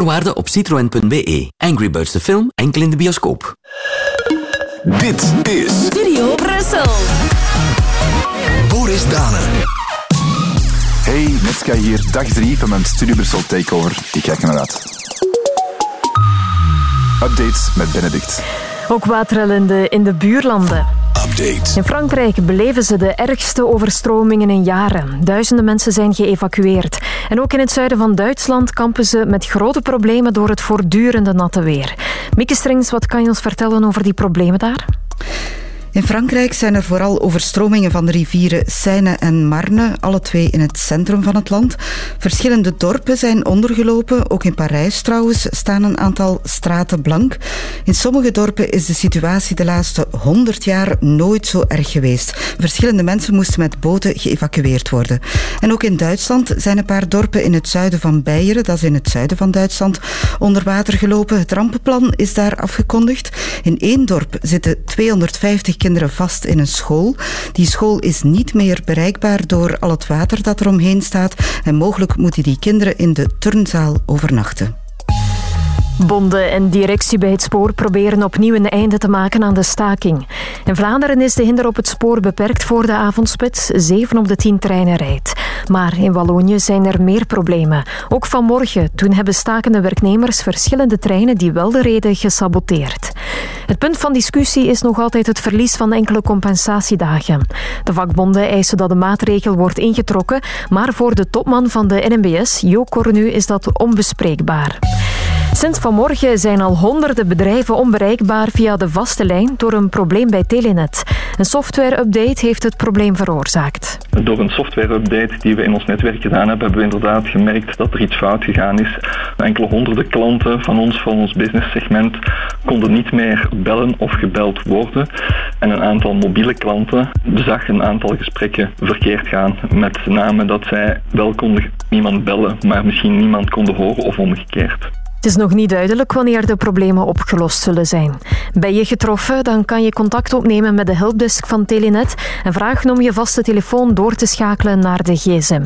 Voorwaarden op citroen.be. Angry Birds de film, enkel in de bioscoop. Dit is Studio Brussel. Boris Danen. Hey, Netska hier, dag 3 van mijn Studio Brussel Takeover. Ik kijk naar uit. Updates met Benedict. Ook waterellende in de buurlanden. In Frankrijk beleven ze de ergste overstromingen in jaren. Duizenden mensen zijn geëvacueerd. En ook in het zuiden van Duitsland kampen ze met grote problemen door het voortdurende natte weer. Mieke Strings, wat kan je ons vertellen over die problemen daar? In Frankrijk zijn er vooral overstromingen van de rivieren Seine en Marne, alle twee in het centrum van het land. Verschillende dorpen zijn ondergelopen, ook in Parijs trouwens staan een aantal straten blank. In sommige dorpen is de situatie de laatste 100 jaar nooit zo erg geweest. Verschillende mensen moesten met boten geëvacueerd worden. En ook in Duitsland zijn een paar dorpen in het zuiden van Beieren, dat is in het zuiden van Duitsland, onder water gelopen. Het rampenplan is daar afgekondigd. In één dorp zitten 250 kinderen vast in een school. Die school is niet meer bereikbaar door al het water dat er omheen staat. En mogelijk moeten die kinderen in de turnzaal overnachten. Bonden en directie bij het spoor proberen opnieuw een einde te maken aan de staking. In Vlaanderen is de hinder op het spoor beperkt voor de avondspits. Zeven op de tien treinen rijdt. Maar in Wallonië zijn er meer problemen. Ook vanmorgen, toen hebben stakende werknemers verschillende treinen die wel de reden gesaboteerd. Het punt van discussie is nog altijd het verlies van enkele compensatiedagen. De vakbonden eisen dat de maatregel wordt ingetrokken, maar voor de topman van de NMBS, Jo Cornu, is dat onbespreekbaar. Sinds vanmorgen zijn al honderden bedrijven onbereikbaar via de vaste lijn door een probleem bij Telenet. Een software-update heeft het probleem veroorzaakt. Door een software-update die we in ons netwerk gedaan hebben, hebben we inderdaad gemerkt dat er iets fout gegaan is. Enkele honderden klanten van ons, van ons businesssegment, konden niet meer bellen of gebeld worden. En een aantal mobiele klanten zag een aantal gesprekken verkeerd gaan. Met name dat zij wel konden iemand bellen, maar misschien niemand konden horen of omgekeerd. Het is nog niet duidelijk wanneer de problemen opgelost zullen zijn. Ben je getroffen, dan kan je contact opnemen met de helpdesk van Telenet en vragen om je vaste telefoon door te schakelen naar de gsm.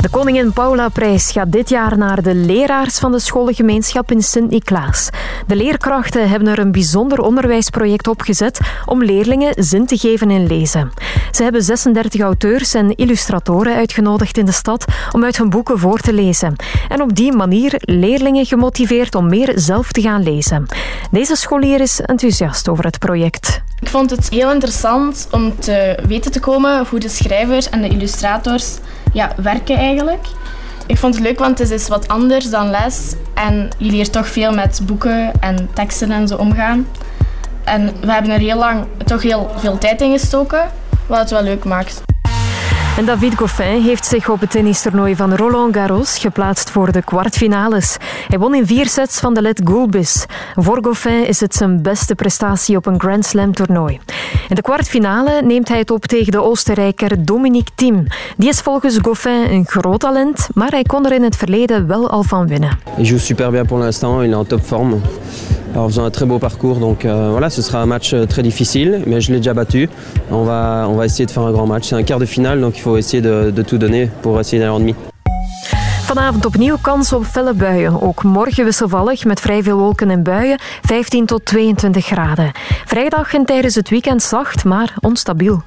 De Koningin Paula-prijs gaat dit jaar naar de leraars van de scholengemeenschap in Sint-Niklaas. De leerkrachten hebben er een bijzonder onderwijsproject opgezet om leerlingen zin te geven in lezen. Ze hebben 36 auteurs en illustratoren uitgenodigd in de stad om uit hun boeken voor te lezen. En op die manier leerlingen gemotiveerd om meer zelf te gaan lezen. Deze scholier is enthousiast over het project. Ik vond het heel interessant om te weten te komen hoe de schrijvers en de illustrators ja, werken eigenlijk. Ik vond het leuk, want het is wat anders dan les. En je leert toch veel met boeken en teksten en zo omgaan. En we hebben er heel lang toch heel veel tijd in gestoken, wat het wel leuk maakt. En David Goffin heeft zich op het tennistoernooi van Roland Garros geplaatst voor de kwartfinales. Hij won in vier sets van de Let Gulbis. Voor Goffin is het zijn beste prestatie op een Grand Slam toernooi. In de kwartfinale neemt hij het op tegen de Oostenrijker Dominique Thiem. Die is volgens Goffin een groot talent, maar hij kon er in het verleden wel al van winnen. Il joue super bien pour l'instant, il est en top Alors, faisant un très beau parcours, donc euh, voilà, ce sera un match euh, très difficile, mais je l'ai déjà battu. On va, on va essayer de faire un grand match. C'est un quart de finale, donc il faut essayer de, de tout donner pour essayer d'aller en demi. Vanavond opnieuw kans op felle buien. Ook morgen wisselvallig met vrij veel wolken en buien, 15 tot 22 graden. Vrijdag en tijdens het weekend zacht, maar onstabiel.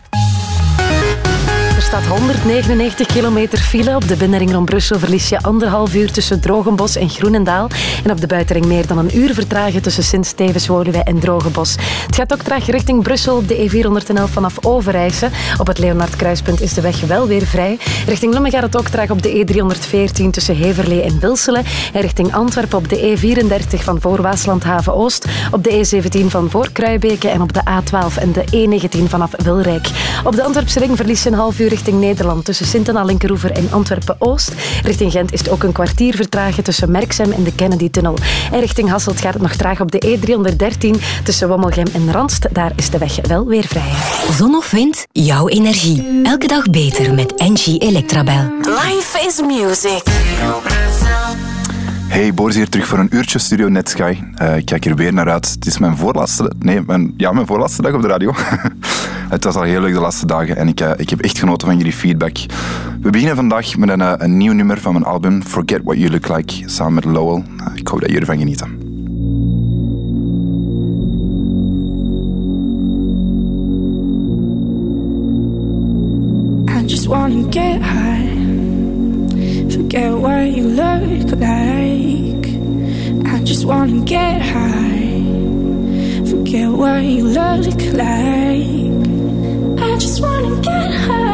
Staat 199 kilometer file. Op de binnenring rond Brussel verlies je anderhalf uur tussen Drogenbos en Groenendaal. En op de buitenring meer dan een uur vertragen tussen Sint-Stevens, Woluwe en Drogenbos. Het gaat ook traag richting Brussel op de E411 vanaf Overijse. Op het Leonard Kruispunt is de weg wel weer vrij. Richting Lummen gaat het ook traag op de E314 tussen Heverlee en Wilselen. En richting Antwerpen op de E34 van voor Waaslandhaven Oost. Op de E17 van voor Kruibeke en op de A12 en de E19 vanaf Wilrijk. Op de Antwerpse ring verlies je een half uur richting Nederland tussen sint anna linkeroever en Antwerpen-Oost. Richting Gent is het ook een kwartier vertragen tussen Merksem en de Kennedy-tunnel. En richting Hasselt gaat het nog traag op de E313 tussen Wommelgem en Randst. Daar is de weg wel weer vrij. Zon of wind, jouw energie. Elke dag beter met Engie Electrabel. Life is music. Hey, Boris hier terug voor een uurtje Studio Netsky. Uh, ik kijk er weer naar uit. Het is mijn voorlaatste, nee, mijn, ja, mijn voorlaatste dag op de radio. het was al heel leuk de laatste dagen en ik, uh, ik heb echt genoten van jullie feedback. We beginnen vandaag met een, eh, een nieuw nummer van mijn album Forget What You Look Like, samen met Lowell. Ik hoop dat jullie ervan genieten. I just get high. Forget what you look like. I just wanna get high. Forget what you look like. I just wanna get high.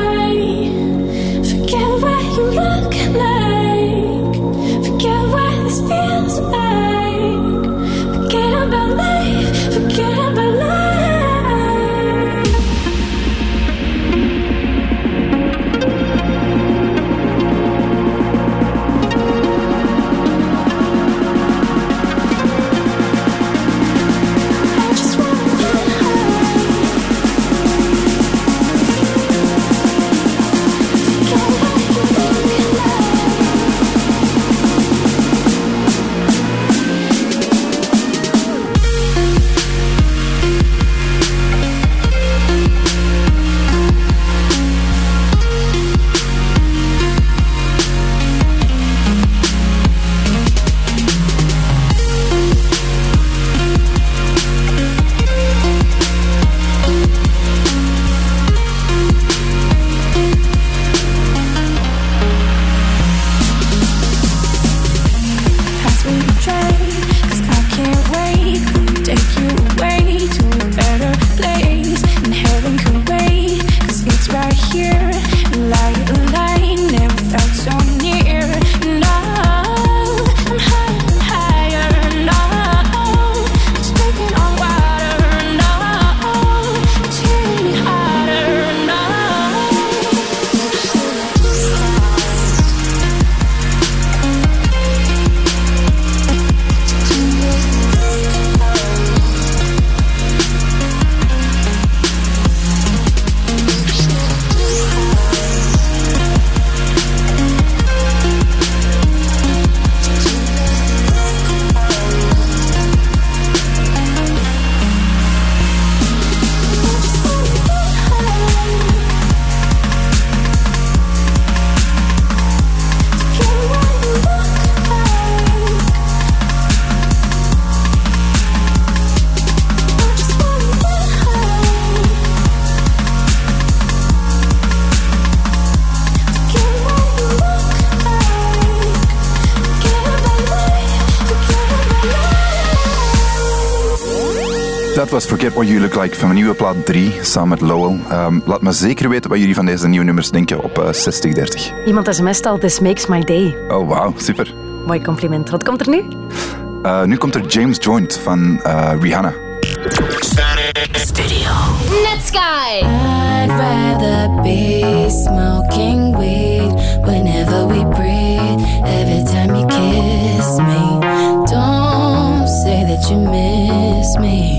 Was Forget What You Look Like van mijn nieuwe plaat 3, samen met Lowell. Ehm, laat me zeker weten wat jullie van deze nieuwe nummers denken op eh 6030. Iemand sms't al, this makes my day. Oh, wauw, super. Mooi compliment. Wat komt er nu? Eh, nu komt er James Joint van eh, Rihanna. Netsky. I'd rather be smoking weed whenever we breathe. Every time you kiss me, don't say that you miss me.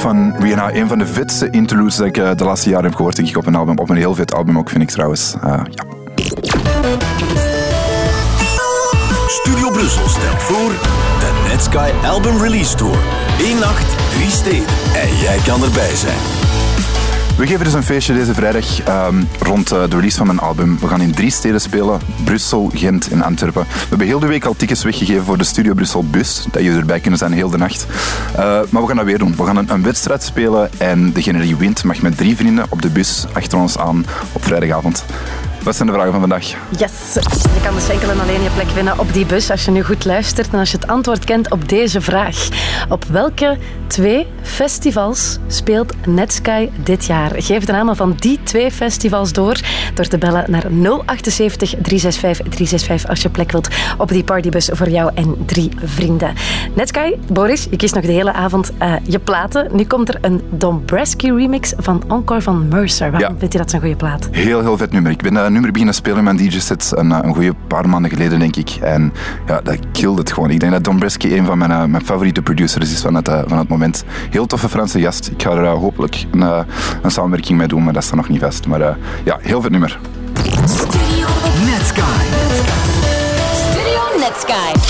van Rihanna, een van de vetste interludes dat ik eh, de laatste jaren heb gehoord, denk ik, op een album. Op een heel vet album ook, vind ik trouwens. Eh, ja. Studio Brussel stelt voor de Netsky Album Release Tour. Eén nacht, drie steden. En jij kan erbij zijn. We geven dus een feestje deze vrijdag ehm, rond eh, de release van mijn album. We gaan in drie steden spelen. Brussel, Gent en Antwerpen. We hebben heel de week al tickets weggegeven voor de Studio Brussel bus. Dat je erbij kunnen zijn heel de nacht. Eh, maar we gaan dat weer doen. We gaan een, een wedstrijd spelen. En degene die wint mag met drie vrienden op de bus achter ons aan op vrijdagavond. Wat zijn de vragen van vandaag? Yes. Je kan dus enkel en alleen je plek winnen op die bus als je nu goed luistert en als je het antwoord kent op deze vraag. Op welke twee festivals speelt Netsky dit jaar? Geef de namen van die twee festivals door door te bellen naar 078 365 365 als je plek wilt op die partybus voor jou en drie vrienden. Netsky, Boris, je kiest nog de hele avond uh, je platen. Nu komt er een Dombresky remix van Encore van Mercer. Waarom Ja. vind je dat zo'n goede plaat? Heel, heel vet nummer. Ik ben dat nummer beginnen spelen mijn DJ-set een, eh, een goede paar maanden geleden, denk ik. En ja, dat killde het gewoon. Ik denk dat Don Bresky een van mijn, eh, mijn favoriete producers is van het, eh, van het moment. Heel toffe Franse gast. Ik ga er hopelijk een, een samenwerking mee doen, maar dat staat nog niet vast. Maar ja, heel vet nummer. Studio. Studio.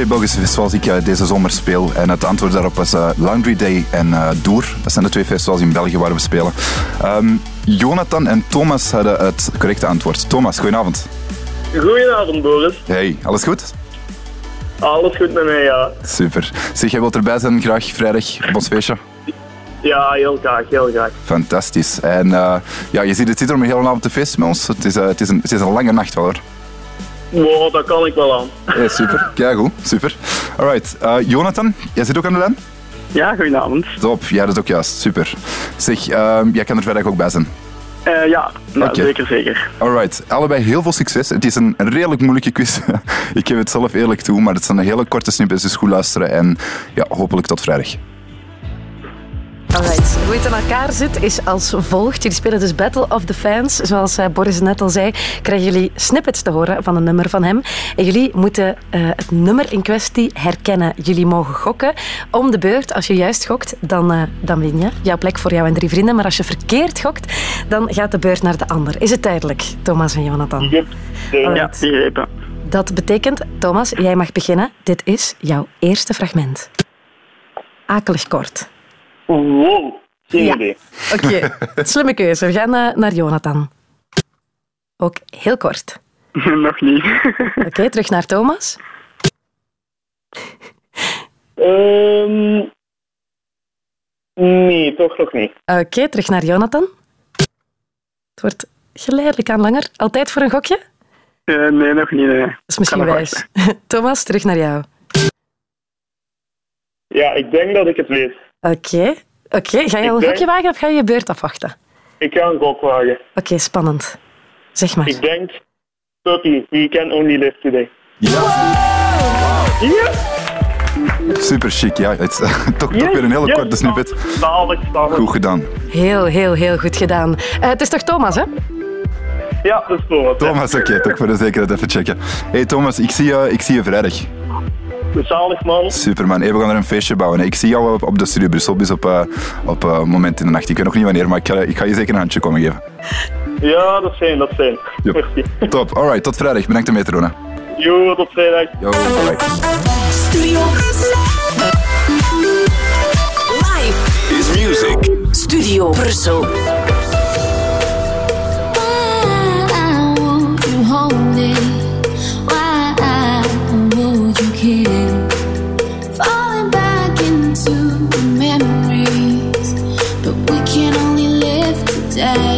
Twee Belgische festivals ik eh, deze zomer speel. En het antwoord daarop was eh, Laundry Day en eh Doer. Dat zijn de twee festivals in België waar we spelen. Ehm, Jonathan en Thomas hadden het correcte antwoord. Thomas, goedenavond. Goedenavond, Boris. Hey, alles goed? Alles goed met mij, ja. Super. Zeg, jij wilt erbij zijn graag vrijdag op ons feestje? Ja, heel graag, heel graag. Fantastisch. En ja, je ziet, het zit er om een hele avond te feesten met ons. Het is, het, is een, het is een lange nacht wel hoor. Wow, dat kan ik wel aan. Hey, super. Ja, goed. Super. Alright. eh, Jonathan, jij zit ook aan de lijn? Ja, goedenavond. Top. Ja, dat is ook juist. Super. Zeg, ehm, jij kan er vrijdag ook bij zijn. Eh, ja, nou, zeker, zeker. Alright, allebei heel veel succes. Het is een redelijk moeilijke quiz. ik geef het zelf eerlijk toe, maar het zijn hele korte snippets, dus goed luisteren en ja, hopelijk tot vrijdag. Alright. Hoe het in elkaar zit is als volgt. Jullie spelen dus Battle of the Fans. Zoals eh, Boris net al zei, krijgen jullie snippets te horen van een nummer van hem. En jullie moeten eh, het nummer in kwestie herkennen. Jullie mogen gokken om de beurt. Als je juist gokt, dan, eh, dan win je. Jouw plek voor jou en drie vrienden. Maar als je verkeerd gokt, dan gaat de beurt naar de ander. Is het duidelijk, Thomas en Jonathan? Ja. Dat betekent, Thomas, jij mag beginnen. Dit is jouw eerste fragment. Akelig kort. Wow, geen Ja. idee. Oké, slimme keuze. We gaan eh, naar Jonathan. Ook heel kort. Nog niet. Oké, terug naar Thomas. Ehm nee, toch nog niet. Oké, terug naar Jonathan. Het wordt geleidelijk aan langer. Altijd voor een gokje? Eh, nee, nog niet. Nee. Dat is misschien wijs. Thomas, terug naar jou. Ja, ik denk dat ik het weet. Oké. Oké, ga je een gokje wagen of ga je je beurt afwachten? Ik ga een gok wagen. Oké, spannend. Zeg maar. Ik denk Puppy, We Can Only Live Today. Ja! Super chic, ja. Het is toch, toch Yes, weer een hele yes, korte snippet. Zalig, zalig. Goed gedaan. Heel, heel, heel goed gedaan. Eh, het is toch Thomas, hè? Ja, dat is Thomas. Thomas, oké, toch voor de zekerheid even checken. Hey Thomas, ik zie je, ik zie je vrijdag. Zalig, man. Super man, hey, we gaan er een feestje bouwen. Ik zie jou op, op de Studio Brussel, dus op, eh, op eh, moment in de nacht. Ik weet nog niet wanneer, maar ik ga, ik ga je zeker een handje komen geven. Ja, dat zijn, dat zijn. Merci. Top, alright, tot vrijdag. Bedankt om mee te doen. Jo, tot vrijdag. Yo, bye. Studio Live. Is music. Studio Brussel. You hold say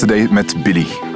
Today met Billy.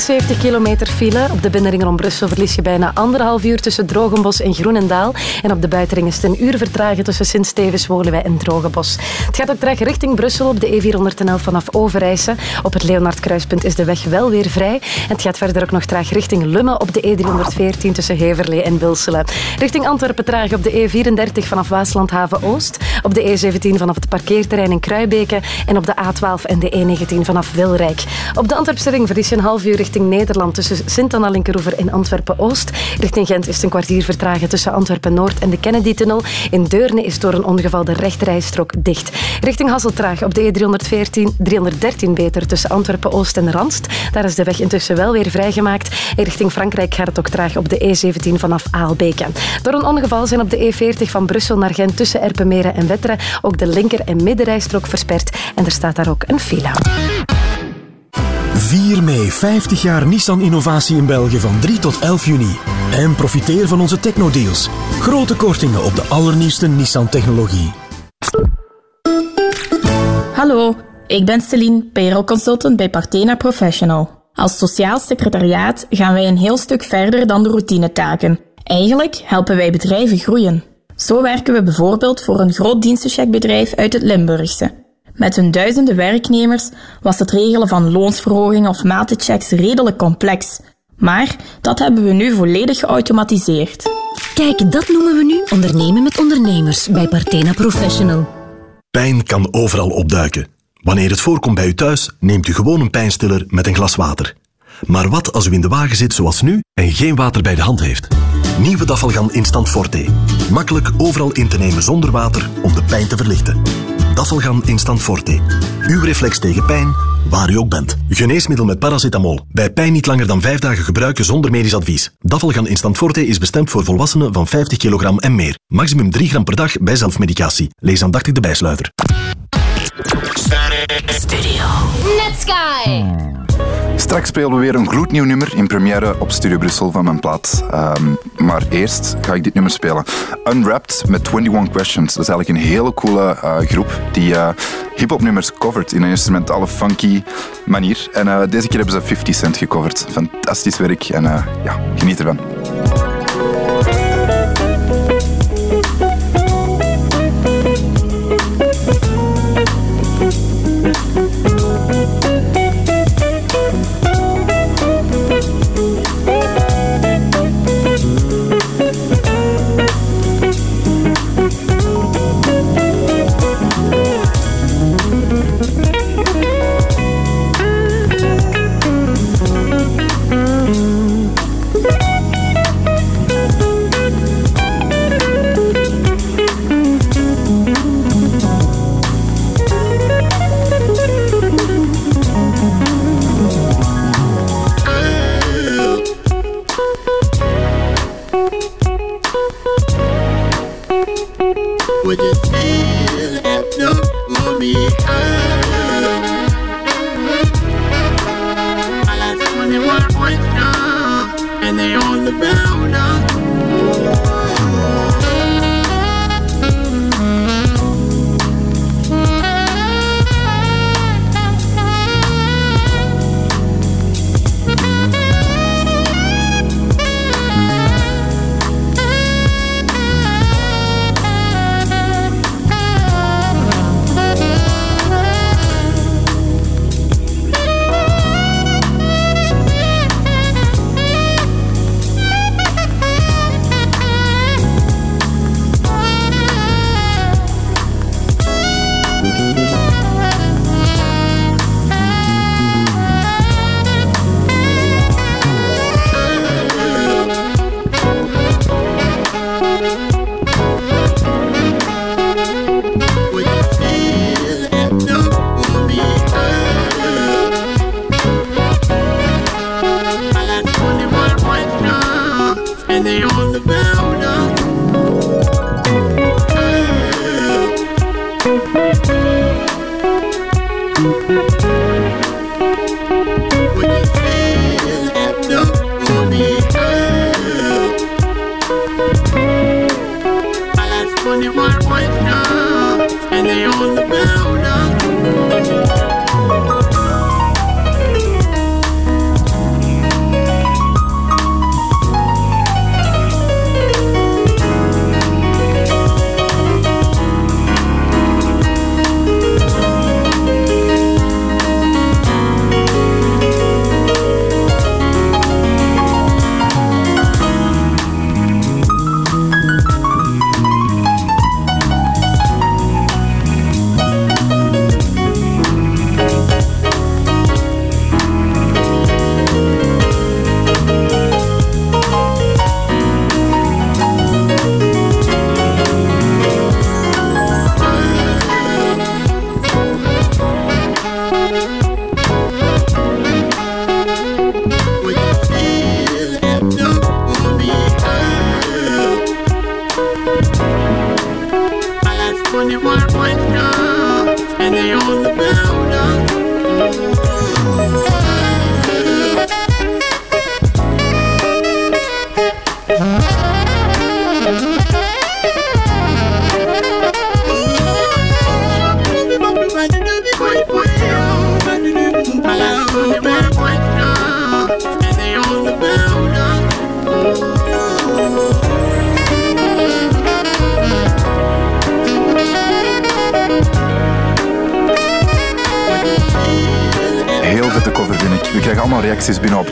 Er staat 174 kilometer file. Op de binnenring rond Brussel verlies je bijna anderhalf uur tussen Drogenbos en Groenendaal. En op de buitenring is het een uur vertragen tussen Sint-Stevens, Woluwe en Drogenbos. Het gaat ook terug richting Brussel op de E411 vanaf Overijse. Op het Leonardkruispunt is de weg wel weer vrij. En het gaat verder ook nog traag richting Lummen op de E314 tussen Heverlee en Wilselen. Richting Antwerpen traag op de E34 vanaf Waaslandhaven Oost. Op de E17 vanaf het parkeerterrein in Kruibeke. En op de A12 en de E19 vanaf Wilrijk. Op de Antwerpse ring verlies je een half uur richting Nederland tussen Sint-Anna Linkeroever en Antwerpen-Oost. Richting Gent is het een kwartier vertragen tussen Antwerpen-Noord en de Kennedy-tunnel. In Deurne is door een ongeval de rechterrijstrook dicht. Richting Hasseltraag op de E314, 313 beter tussen Antwerpen-Oost en Randst. Daar is de weg intussen wel weer vrijgemaakt. En richting Frankrijk gaat het ook traag op de E17 vanaf Aalbeke. Door een ongeval zijn op de E40 van Brussel naar Gent tussen Erpenmeren en Wetteren ook de linker- en middenrijstrook versperd. En er staat daar ook een file. 4 mei, 50 jaar Nissan Innovatie in België van 3 tot 11 juni. En profiteer van onze technodeals. Grote kortingen op de allernieuwste Nissan-technologie. Hallo, ik ben Celine, payroll consultant bij Partena Professional. Als sociaal secretariaat gaan wij een heel stuk verder dan de routinetaken. Eigenlijk helpen wij bedrijven groeien. Zo werken we bijvoorbeeld voor een groot dienstencheckbedrijf uit het Limburgse. Met hun duizenden werknemers was het regelen van loonsverhogingen of matenchecks redelijk complex. Maar dat hebben we nu volledig geautomatiseerd. Kijk, dat noemen we nu ondernemen met ondernemers bij Partena Professional. Pijn kan overal opduiken. Wanneer het voorkomt bij u thuis, neemt u gewoon een pijnstiller met een glas water. Maar wat als u in de wagen zit zoals nu en geen water bij de hand heeft? Nieuwe Dafalgan Instant Forte. Makkelijk overal in te nemen zonder water om de pijn te verlichten. Dafalgan Instant Forte. Uw reflex tegen pijn, waar u ook bent. Geneesmiddel met paracetamol. Bij pijn niet langer dan 5 dagen gebruiken zonder medisch advies. Dafalgan Instant Forte is bestemd voor volwassenen van 50 kilogram en meer. Maximum 3 gram per dag bij zelfmedicatie. Lees aandachtig de bijsluiter. Studio. Netsky. Straks spelen we weer een gloednieuw nummer in première op Studio Brussel van mijn plaat. Ehm, maar eerst ga ik dit nummer spelen. Unwrapped met 21 Questions. Dat is eigenlijk een hele coole eh, groep die uh, hip-hop nummers covert in een instrumentale funky manier. En eh, deze keer hebben ze 50 Cent gecoverd. Fantastisch werk en ja, geniet ervan.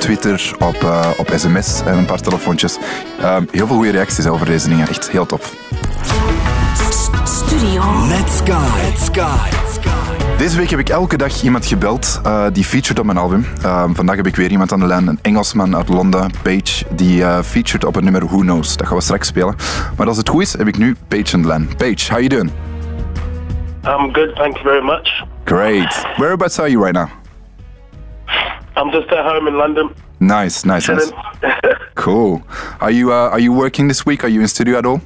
Twitter, op, eh, op sms en een paar telefoontjes. Ehm, heel veel goede reacties over deze dingen. Echt heel tof. Studio. Net Sky. Sky. Deze week heb ik elke dag iemand gebeld eh, die featured op mijn album. Ehm, vandaag heb ik weer iemand aan de lijn, een Engelsman uit Londen, Paige, die eh, featured op het nummer Who Knows. Dat gaan we straks spelen. Maar als het goed is, heb ik nu Paige aan de lijn. Paige, how you doing? I'm good, thank you very much. Great. Whereabouts are you right now? I'm just at home in London. Nice, nice, nice. Cool. Are you uh, are you working this week? Are you in studio at all?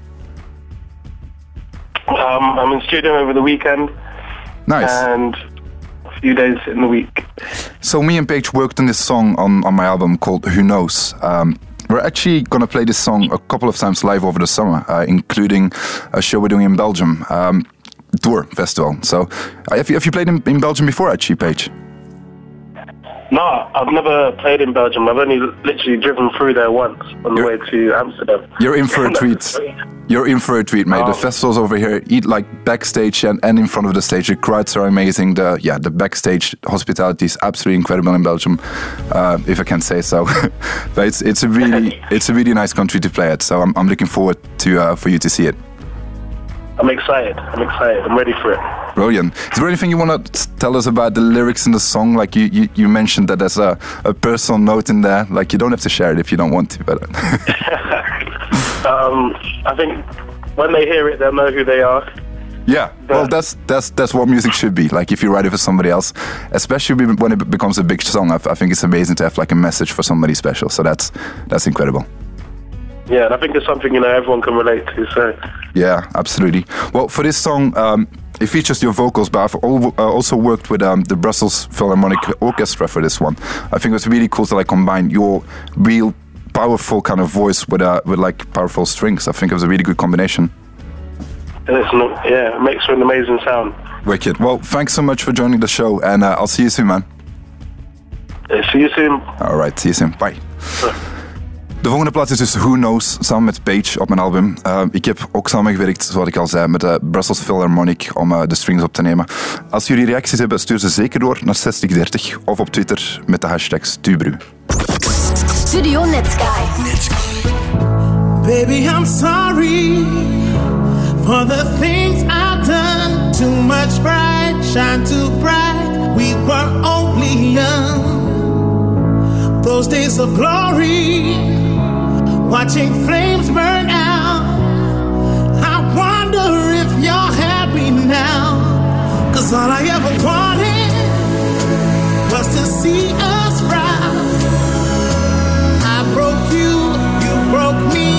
um, I'm in studio over the weekend. Nice. And a few days in the week. So me and Paige worked on this song on, on my album called Who Knows. Um, we're actually gonna play this song a couple of times live over the summer, uh, including a show we're doing in Belgium, um, Tour Festival. So uh, have you have you played in, in Belgium before, actually, Paige? No, I've never played in Belgium. I've only literally driven through there once on the way to Amsterdam. You're in for a treat. You're in for a treat, mate. The festival's over here. Eat like backstage and, and in front of the stage. The crowds are amazing. The yeah, the backstage hospitality is absolutely incredible in Belgium, uh, if I can say so. but it's it's a really it's a really nice country to play at. So I'm, I'm looking forward to uh, for you to see it. I'm excited. I'm excited. I'm ready for it. Brilliant. Is there anything you want to tell us about the lyrics in the song? Like you, you, you mentioned that there's a, a personal note in there. Like you don't have to share it if you don't want to, but Um, I think when they hear it, they'll know who they are. Yeah, well, that's that's that's what music should be. Like if you write it for somebody else, especially when it becomes a big song, I, I think it's amazing to have like a message for somebody special. So that's that's incredible. Yeah, and I think it's something you know everyone can relate to. So Yeah, absolutely. Well, for this song, um, it features your vocals, but I've al- uh, also worked with um, the Brussels Philharmonic Orchestra for this one. I think it's really cool to like combine your real powerful kind of voice with uh, with like powerful strings. I think it was a really good combination. and it's not, yeah, it makes for an amazing sound. Wicked. Well, thanks so much for joining the show, and uh, I'll see you soon, man. Yeah, see you soon. All right, see you soon. Bye. De volgende plaats is dus Who Knows, samen met Page op mijn album. Uh, ik heb ook samengewerkt, zoals ik al zei, met de Brussels Philharmonic om uh, de strings op te nemen. Als jullie reacties hebben, stuur ze zeker door naar 6030 of op Twitter met de hashtag Stubru. Studio Netsky. Baby, I'm sorry for the things I've done. Too much pride, shine too bright. We were only young. Those days of glory, watching flames burn out. I wonder if you're happy now. Cause all I ever wanted was to see us proud. I broke you, you broke me.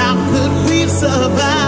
How could we survive?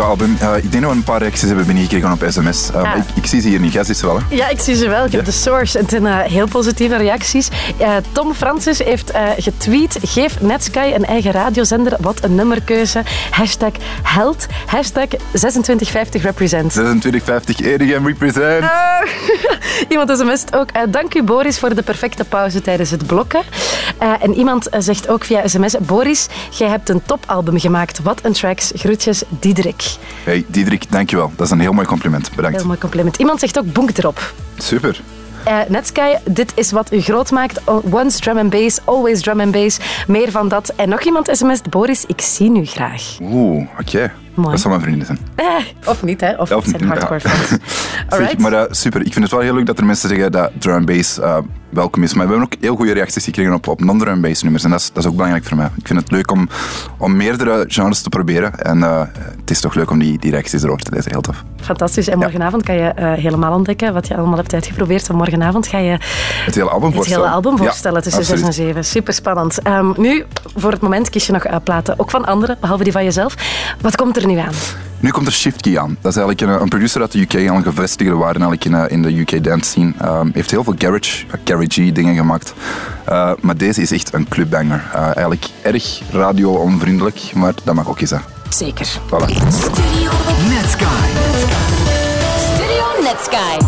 Album. Uh, ik denk dat we een paar reacties hebben binnengekregen op sms. Uh, Ja. ik, ik zie ze hier niet. Jij ziet ze wel, hè? Ja, ik zie ze wel. Ik heb de source. Het zijn eh, heel positieve reacties. Eh, Tom Francis heeft eh, getweet. Geef Netsky een eigen radiozender. Wat een nummerkeuze. Hashtag held. Hashtag 2650 represent. 2650 Edegem represent. Ah. Iemand sms't ook. eh, dank u Boris voor de perfecte pauze tijdens het blokken. Eh, en iemand eh, zegt ook via sms. Boris, jij hebt een topalbum gemaakt. Wat een tracks. Groetjes, Diederik. Hey, Diederik, dankjewel. Dat is een heel mooi compliment. Bedankt. Heel mooi compliment. Iemand zegt ook bonk erop. Super. Eh, Netsky, dit is wat u groot maakt. Once drum and bass, always drum and bass. Meer van dat. En nog iemand sms't. Boris, ik zie u graag. Oeh, oké. Mooi. Dat zal mijn vrienden zijn. Eh, of niet, hè? Of, zijn hardcore ja. fans. Zeg, maar super. Ik vind het wel heel leuk dat er mensen zeggen dat drum and bass welkom is. Maar we hebben ook heel goede reacties gekregen op, op non-drum and bass nummers. En dat is, dat is ook belangrijk voor mij. Ik vind het leuk om, om meerdere genres te proberen. En eh, het is toch leuk om die, die reacties erover te lezen. Heel tof. Fantastisch. En morgenavond kan je eh, helemaal ontdekken wat je allemaal hebt uitgeprobeerd. Want morgenavond ga je Het hele album het voorstellen. hele album Ja, voorstellen tussen 6 en absoluut. 7. Super spannend. nu, voor het moment, kies je nog eh, platen. Ook van anderen, behalve die van jezelf. Wat komt er nu aan? Nu komt er Shift Key aan. Dat is eigenlijk een, een producer uit de UK, al een gevestigde waarde eigenlijk in, eh, in de UK dance scene. Ehm, heeft heel veel garage, uh, garage dingen gemaakt. Eh, maar deze is echt een clubbanger. Eh, eigenlijk erg radio-onvriendelijk, maar dat mag ook eens. Hè. Zeker. Voilà. Studio Netsky. Studio Netsky.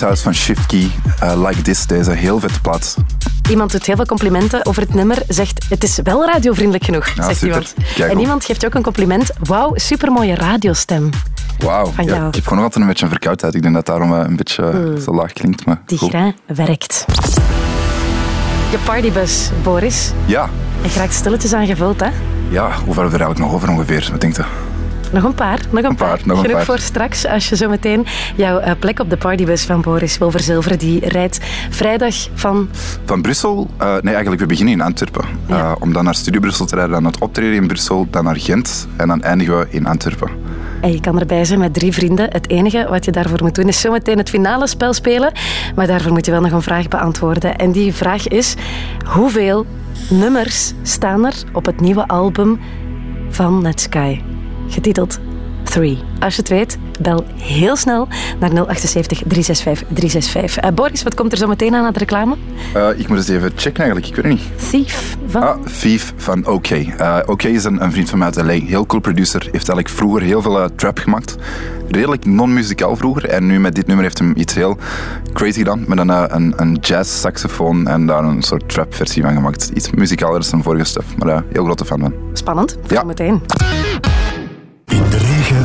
House van Shift Key. eh, like This, deze heel vette plaat. Iemand doet heel veel complimenten over het nummer, zegt het is wel radiovriendelijk genoeg, Ja, zegt super. iemand. Kijk en op. iemand geeft je ook een compliment. Wauw, supermooie radiostem. Wauw. Van Ja, jou. ik heb gewoon altijd een beetje een verkoudheid. Ik denk dat daarom eh, een beetje eh, Hmm. zo laag klinkt. Maar Die grain werkt. Je partybus, Boris. Ja, Je raakt stilletjes aangevuld, hè? ja, hoeveel hebben we er eigenlijk nog over ongeveer? Wat denk je? Nog een paar, nog een, paar. nog een Genoeg paar. voor straks, als je zo meteen jouw eh, plek op de partybus van Boris wil verzilveren. Die rijdt vrijdag van... Van Brussel? Eh, nee, eigenlijk we beginnen in Antwerpen. Eh, om dan naar Studio Brussel te rijden, dan het optreden in Brussel, dan naar Gent en dan eindigen we in Antwerpen. En je kan erbij zijn met drie vrienden. Het enige wat je daarvoor moet doen is zometeen het finale spel spelen. Maar daarvoor moet je wel nog een vraag beantwoorden. En die vraag is: hoeveel nummers staan er op het nieuwe album van Netsky? Getiteld 3. Als je het weet, bel heel snel naar 078 365 365. Eh, Boris, wat komt er zo meteen aan aan de reclame? Eh, ik moet eens even checken eigenlijk, ik weet het niet. Thief van... Ah, Thief van OK. Eh, OK is een, een vriend van mij uit LA. Heel cool producer. Heeft eigenlijk vroeger heel veel eh, trap gemaakt. Redelijk non-muzikaal vroeger. En nu met dit nummer heeft hij iets heel crazy gedaan. Met een, een, een jazz saxofoon en daar een soort trap versie van gemaakt. Iets muzikaler dan vorige stuff. Maar heel grote fan van. Spannend, ja. meteen.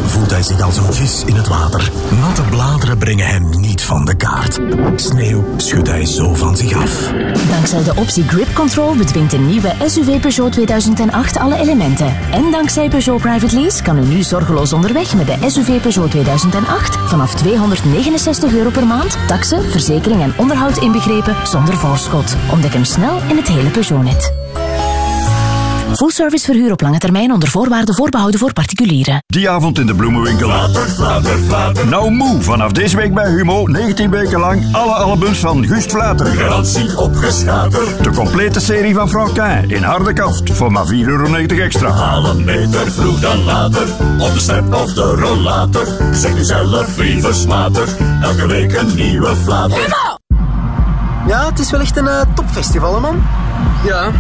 Voelt hij zich als een vis in het water. Natte bladeren brengen hem niet van de kaart. Sneeuw schudt hij zo van zich af. Dankzij de optie Grip Control bedwingt de nieuwe SUV Peugeot 2008 alle elementen. En dankzij Peugeot Private Lease kan u nu zorgeloos onderweg met de SUV Peugeot 2008 vanaf 269 euro per maand, taxen, verzekering en onderhoud inbegrepen zonder voorschot. Ontdek hem snel in het hele Peugeot-net. Full service verhuur op lange termijn onder voorwaarden voorbehouden voor particulieren. Die avond in de bloemenwinkel. Nou moe, vanaf deze week bij Humo 19 weken lang alle albums van Gust Vlater. Garantie opgeschaterd. De complete serie van Franquin in harde kaft voor maar 4,90 euro extra. Haal een meter vroeg dan later, op de step of de rollator. Zeg nu zelf wie versmater, elke week een nieuwe flater. Ja, het is wel echt een eh, topfestival, man. Ja.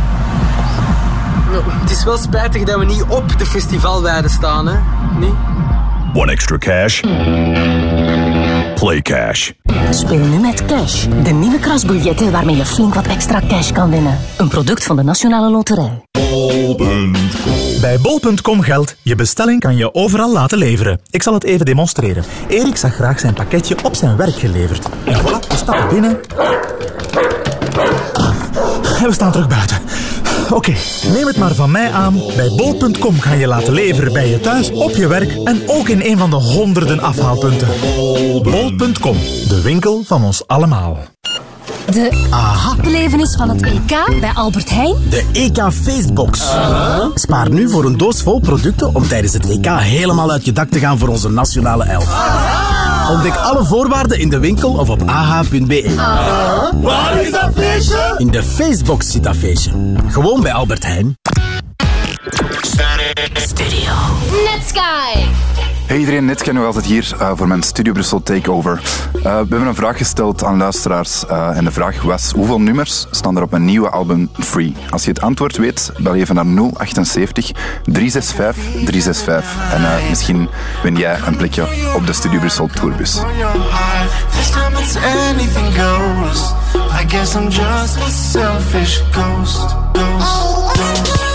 Het is wel spijtig dat we niet op de festivalweide staan, hè. Nee? One extra cash. Play cash. Speel nu met Cash, de nieuwe krasbiljetten waarmee je flink wat extra cash kan winnen. Een product van de Nationale Loterij. Bij bol.com geldt, je bestelling kan je overal laten leveren. Ik zal het even demonstreren. Erik zag graag zijn pakketje op zijn werk geleverd. En voilà, we stappen binnen. En we staan terug buiten. Oké, neem het maar van mij aan. Bij bol.com ga je laten leveren bij je thuis, op je werk en ook in een van de honderden afhaalpunten. Bol.com, de winkel van ons allemaal. De belevenis van het EK bij Albert Heijn. De EK Feestbox. Spaar nu voor een doos vol producten om tijdens het EK helemaal uit je dak te gaan voor onze nationale elf. Ontdek alle voorwaarden in de winkel of op ah.be. Waar is dat feestje? In de Feestbox zit dat feestje. Gewoon bij Albert Heijn. Studio. Netsky. Hey iedereen, kennen we altijd hier eh, voor mijn Studio Brussel Takeover. Eh, we hebben een vraag gesteld aan luisteraars eh, en de vraag was hoeveel nummers staan er op een nieuwe album Free? Als je het antwoord weet, bel even naar 078 365 365 en misschien win jij een plekje op de Studio Brussel Tourbus. I guess I'm just a selfish ghost, ghost,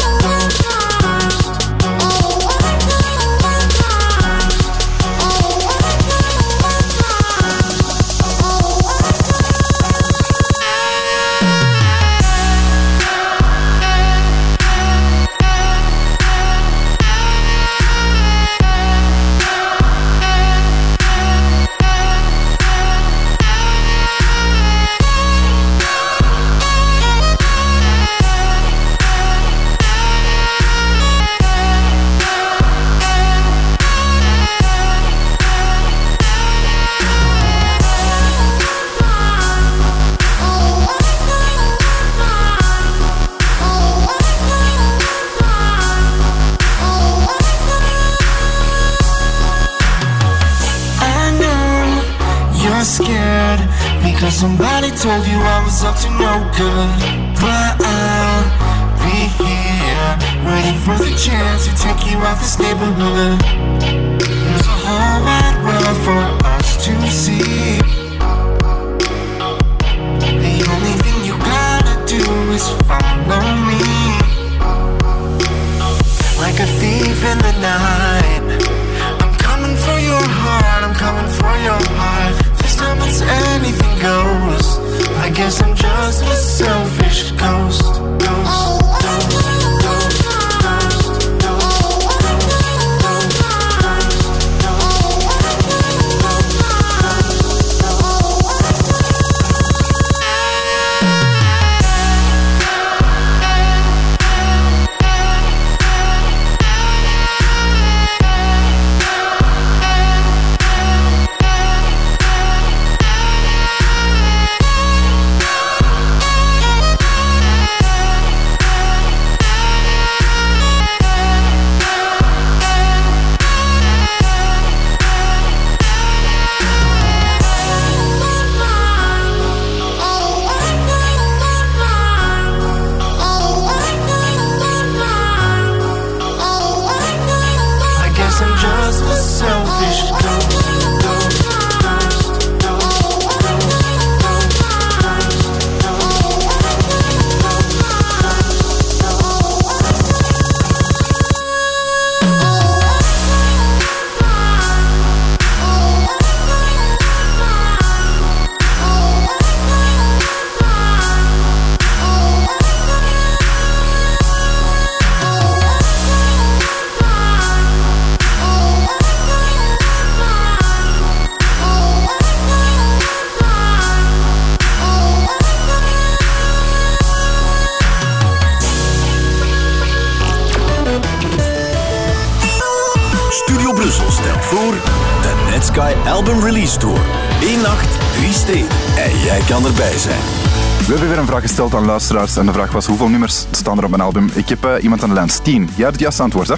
gesteld aan luisteraars en de vraag was hoeveel nummers staan er op mijn album? Ik heb eh, iemand aan de lijn, Tien. Jij hebt het juiste antwoord, hè?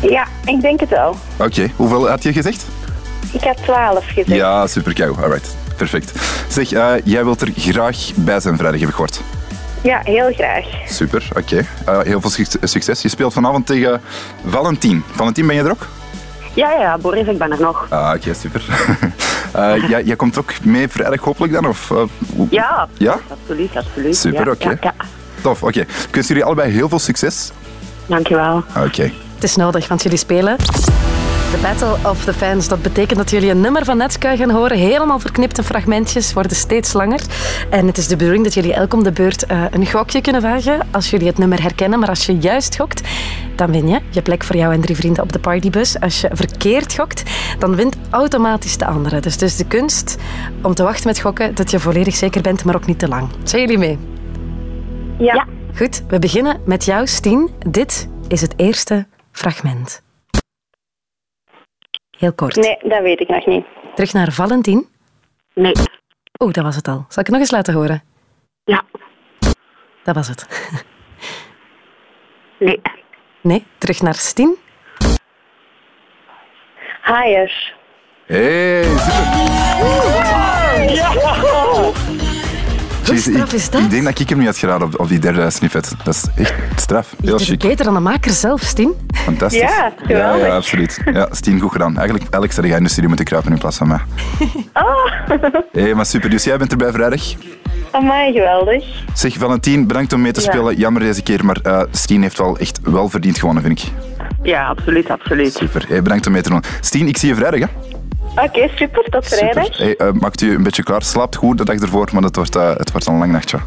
Ja, ik denk het wel. Oké, hoeveel had je gezegd? Ik heb 12 gezegd. Ja, super kou. Alright, perfect. Zeg, eh, jij wilt er graag bij zijn vrijdag, heb ik gehoord. Ja, heel graag. Super, oké. Eh, heel veel suc- succes. Je speelt vanavond tegen Valentien. Valentien, ben je er ook? Ja, ja, Boris, ik ben er nog. Ah, oké, super. Eh, jij, jij komt ook mee vrijdag hopelijk dan? Of, eh, Ja, Ja? absoluut, absoluut. Super, ja, oké. Ja, ja. Tof, oké. Ik wens jullie allebei heel veel succes. Dankjewel. Oké. Het is nodig, want jullie spelen. De Battle of the Fans, dat betekent dat jullie een nummer van Netsky gaan horen. Helemaal verknipte fragmentjes, worden steeds langer. En het is de bedoeling dat jullie elk om de beurt eh, een gokje kunnen wagen. Als jullie het nummer herkennen, maar als je juist gokt, dan win je. Je plek voor jou en drie vrienden op de partybus. Als je verkeerd gokt, dan wint automatisch de andere. Dus het is de kunst om te wachten met gokken dat je volledig zeker bent, maar ook niet te lang. Zijn jullie mee? Ja. Goed, we beginnen met jou, Stien. Dit is het eerste fragment. Heel kort. Nee, dat weet ik nog niet. Terug naar Valentin. Nee. Oeh, dat was het al. Zal ik het nog eens laten horen? Ja. Dat was het. Nee. Nee, terug naar Stien. Higher. Hey, super. Hoe straf ik, is dat? ik denk dat ik hem niet had geraden op, op die derde snippet. Dat is echt straf. Heel chic. beter dan de maker zelf, Stien. Fantastisch. Ja, ja, geweldig. ja, absoluut. Ja, Stien, goed gedaan. Eigenlijk, Alex zou jij in de studio moeten kruipen in plaats van mij. Hé, hey, maar super. Dus jij bent erbij vrijdag. Amai, geweldig. Zeg, Valentien, bedankt om mee te Ja. spelen. Jammer deze keer, maar eh Stien heeft wel echt wel verdiend gewonnen, vind ik. Ja, absoluut, absoluut. Super. Hey, bedankt om mee te doen. Stien, ik zie je vrijdag, hè? Oké, super. Tot vrijdag. Hey, eh, maakt u een beetje klaar. Slaapt goed de dag ervoor, maar het wordt, eh, het wordt een lang nachtje.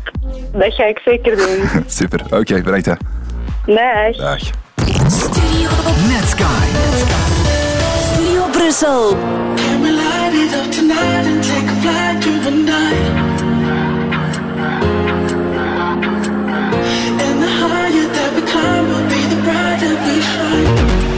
Dat ga ik zeker doen. Super. Oké, bedankt, hè. Dag. Dag. Netsky. Studio Brussel. Can we light it up tonight and take a flight through the night? And the higher that we climb will be the brighter we shine.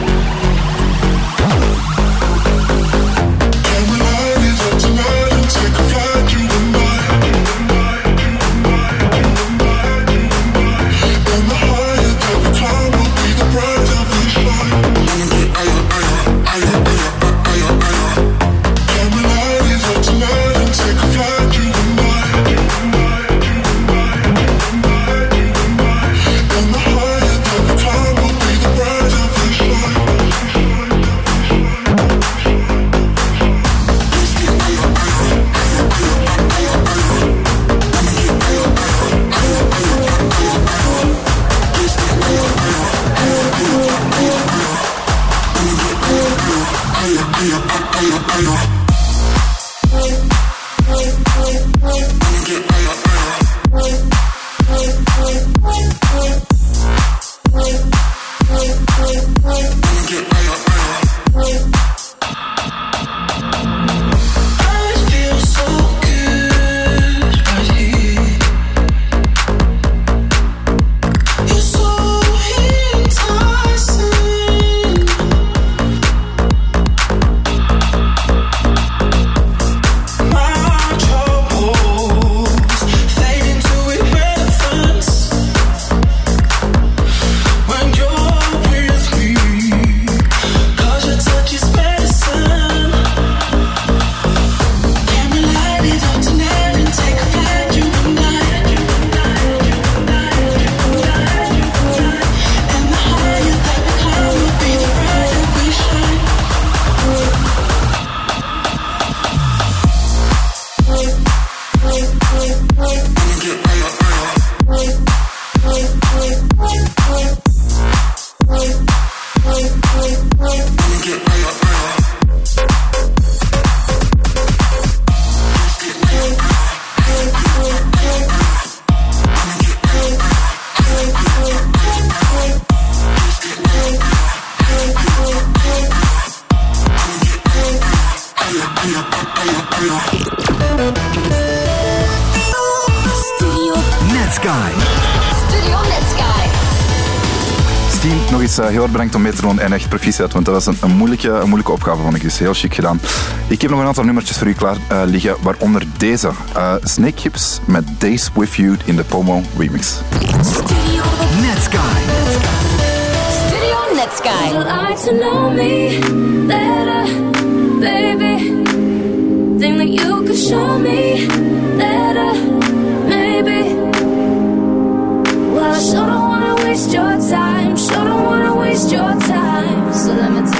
Eh, heel erg bedankt om mee te doen en echt proficiat, want dat was een, een, moeilijke, een moeilijke opgave, vond ik. Dus heel chic gedaan. Ik heb nog een aantal nummertjes voor u klaar eh, liggen, waaronder deze. eh, Snake Hips met Days With You in de Pomo remix. Studio Netsky. Studio Netsky. Like to know me better, baby? Think that you could show me better, maybe? Well, I sure don't wanna waste your time. Waste your time. So let me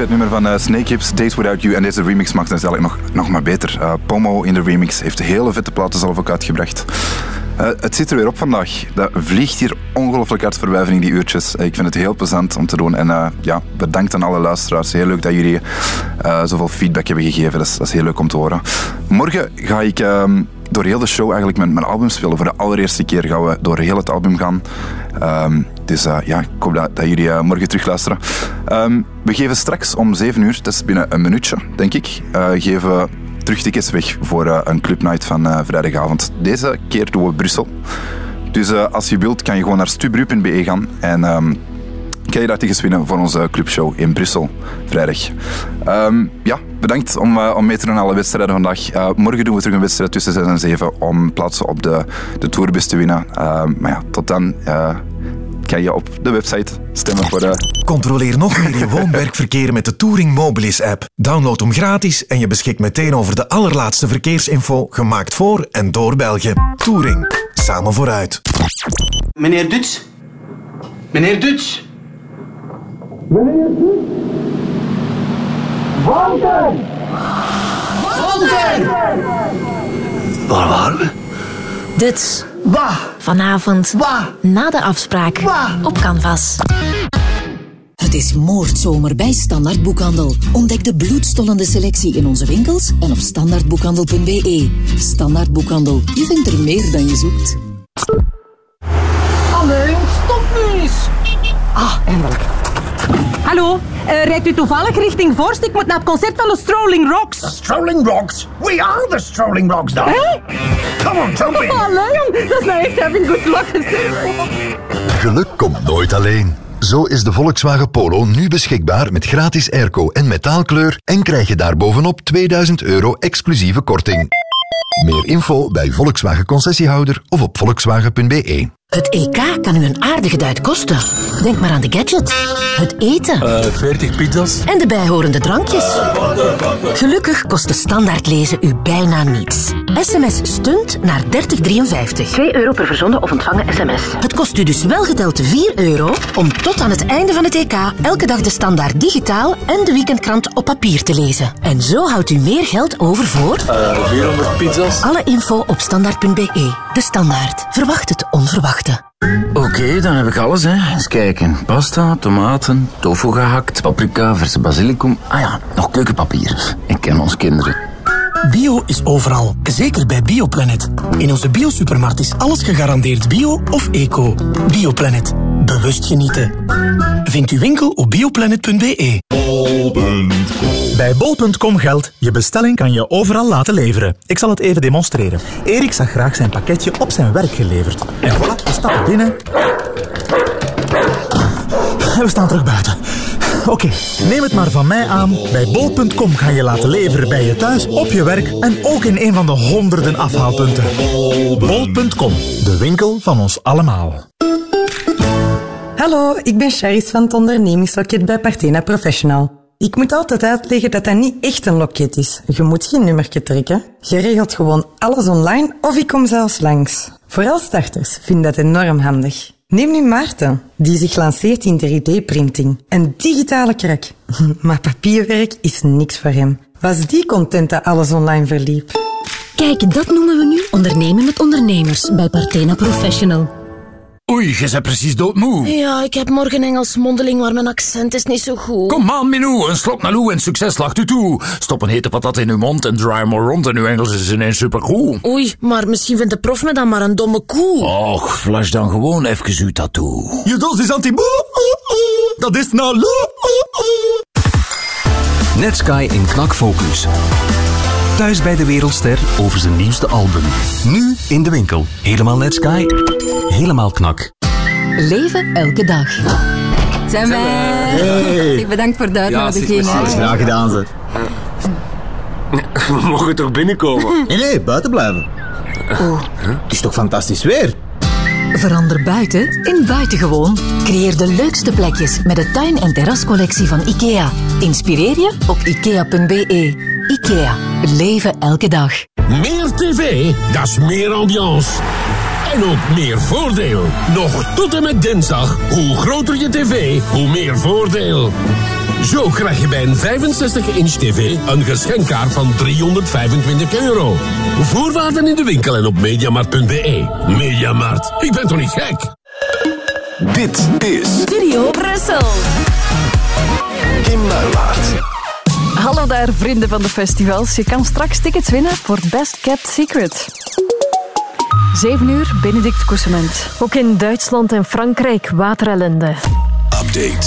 Vet nummer van eh, Snake Hips, Days Without You. En deze remix maakt het nog, nog maar beter. Eh, Pomo in de remix heeft hele vette platen zelf ook uitgebracht. Eh, het zit er weer op vandaag. Dat vliegt hier ongelooflijk vind ik, die uurtjes. Ik vind het heel plezant om te doen. En ja, bedankt aan alle luisteraars. Heel leuk dat jullie zoveel feedback hebben gegeven. Dat is, dat is heel leuk om te horen. Morgen ga ik ehm, door heel de show eigenlijk met mijn album spelen. Voor de allereerste keer gaan we door heel het album gaan. Dus ja, ik hoop dat, jullie eh, morgen terugluisteren. Ehm, we geven straks om 7 uur, dat is binnen een minuutje, denk ik, eh, geven terugtickets weg voor een clubnight van vrijdagavond. Deze keer doen we Brussel. Dus als je wilt, kan je gewoon naar stubru.be gaan en ehm, kan je daar tickets winnen voor onze clubshow in Brussel, vrijdag. Ehm, ja, bedankt om, om mee te doen aan alle wedstrijden vandaag. Morgen doen we terug een wedstrijd tussen 6 en 7 om plaatsen op de, de tourbus te winnen. Maar ja, tot dan kan je op de website stemmen voor de... Controleer nog meer je woon-werkverkeer met de Touring Mobilis app. Download hem gratis en je beschikt meteen over de allerlaatste verkeersinfo gemaakt voor en door België. Touring. Samen vooruit. Meneer Duts? Meneer Duts? Meneer Walter! Walter! Waar waren we? Dit. Vanavond. Na de afspraak. Op Canvas. Het is moordzomer bij Standaard Boekhandel. Ontdek de bloedstollende selectie in onze winkels en op standaardboekhandel.be. Standaard Boekhandel, je vindt er meer dan je zoekt. Allee, stop nu eens! Ah, eindelijk. Hallo, eh, rijdt u toevallig richting Vorst? Ik moet naar het concert van de Strolling Rocks. The Strolling Rocks? We are the Strolling Rocks, dan. Hé? Come on, jump in. Allee, jong, dat is nou echt having good luck. Geluk komt nooit alleen. Zo is de Volkswagen Polo nu beschikbaar met gratis airco en metaalkleur en krijg je daarbovenop 2000 euro exclusieve korting. Meer info bij Volkswagen concessiehouder of op volkswagen.be. Het EK kan u een aardige duit kosten. Denk maar aan de gadget, het eten 40 pizza's? en de bijhorende drankjes. Gelukkig kost de standaard lezen u bijna niets. SMS stunt naar 3053. 2 euro per verzonden of ontvangen sms. Het kost u dus wel geteld 4 euro om tot aan het einde van het EK elke dag de standaard digitaal en de weekendkrant op papier te lezen. En zo houdt u meer geld over voor... 400 pizza's? Alle info op standaard.be. De Standaard. Verwacht het Oké, dan heb ik alles, hè. Eens kijken. Pasta, tomaten, tofu gehakt, paprika, verse basilicum. Ah ja, nog keukenpapier. Ik ken onze kinderen. Bio is overal, zeker bij Bioplanet. In onze biosupermarkt is alles gegarandeerd bio of eco. Bioplanet. Bewust genieten. Vind uw winkel op bioplanet.be. Bij bol.com geldt, je bestelling kan je overal laten leveren. Ik zal het even demonstreren. Erik zag graag zijn pakketje op zijn werk geleverd. En voilà, we stappen binnen. En we staan terug buiten. Oké, neem het maar van mij aan. Bij bol.com ga je laten leveren bij je thuis, op je werk en ook in een van de honderden afhaalpunten. Bol.com, de winkel van ons allemaal. Hallo, ik ben Charis van het ondernemingsloket bij Partena Professional. Ik moet altijd uitleggen dat dat niet echt een loket is. Je moet geen nummertje trekken. Je regelt gewoon alles online of ik kom zelfs langs. Vooral starters vinden dat enorm handig. Neem nu Maarten, die zich lanceert in 3D-printing. Een digitale krak. Maar papierwerk is niks voor hem. Was die content dat alles online verliep? Kijk, dat noemen we nu ondernemen met ondernemers bij Partena Professional. Oei, je bent precies doodmoe. Ja, ik heb morgen Engels mondeling, maar mijn accent is niet zo goed. Kom aan, Minou, een slok naar Lou en succes lacht u toe. Stop een hete patat in uw mond en draai maar rond en uw Engels is ineens supercool. Oei, maar misschien vindt de prof me dan maar een domme koe. Och, flash dan gewoon even uw tattoo. Je dosis anti-boe. Dat is nou Lou. Netsky in knakfocus. Thuis bij de wereldster over zijn nieuwste album. Nu in de winkel. Helemaal Netsky. Helemaal knak. Leven elke dag. Zijn wij. Hey. Bedankt voor de uitnodiging. hè. Graag gedaan, ze. We mogen toch binnenkomen? Nee, nee, buiten blijven. Het is toch fantastisch weer? Verander buiten in buitengewoon. Creëer de leukste plekjes met de tuin- en terrascollectie van IKEA. Inspireer je op ikea.be. IKEA. Leven elke dag. Meer tv, dat is meer ambiance. en ook meer voordeel. Nog tot en met dinsdag. Hoe groter je tv, hoe meer voordeel. Zo krijg je bij een 65-inch tv een geschenkkaart van 325 euro. Voorwaarden in de winkel en op mediamarkt.be. Mediamarkt, ik ben toch niet gek? Dit is Studio Brussel. Kim Luilaert. Hallo daar, vrienden van de festivals. Je kan straks tickets winnen voor Best Kept Secret. 7 uur, Benedict Koesement. Ook in Duitsland en Frankrijk waterellende.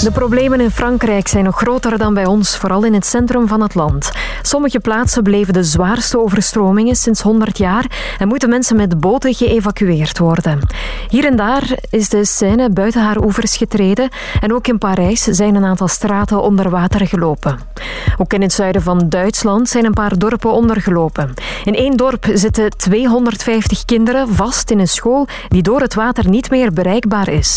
De problemen in Frankrijk zijn nog groter dan bij ons, vooral in het centrum van het land. Sommige plaatsen bleven de zwaarste overstromingen sinds 100 jaar en moeten mensen met boten geëvacueerd worden. Hier en daar is de Seine buiten haar oevers getreden en ook in Parijs zijn een aantal straten onder water gelopen. Ook in het zuiden van Duitsland zijn een paar dorpen ondergelopen. In één dorp zitten 250 kinderen vast in een school die door het water niet meer bereikbaar is.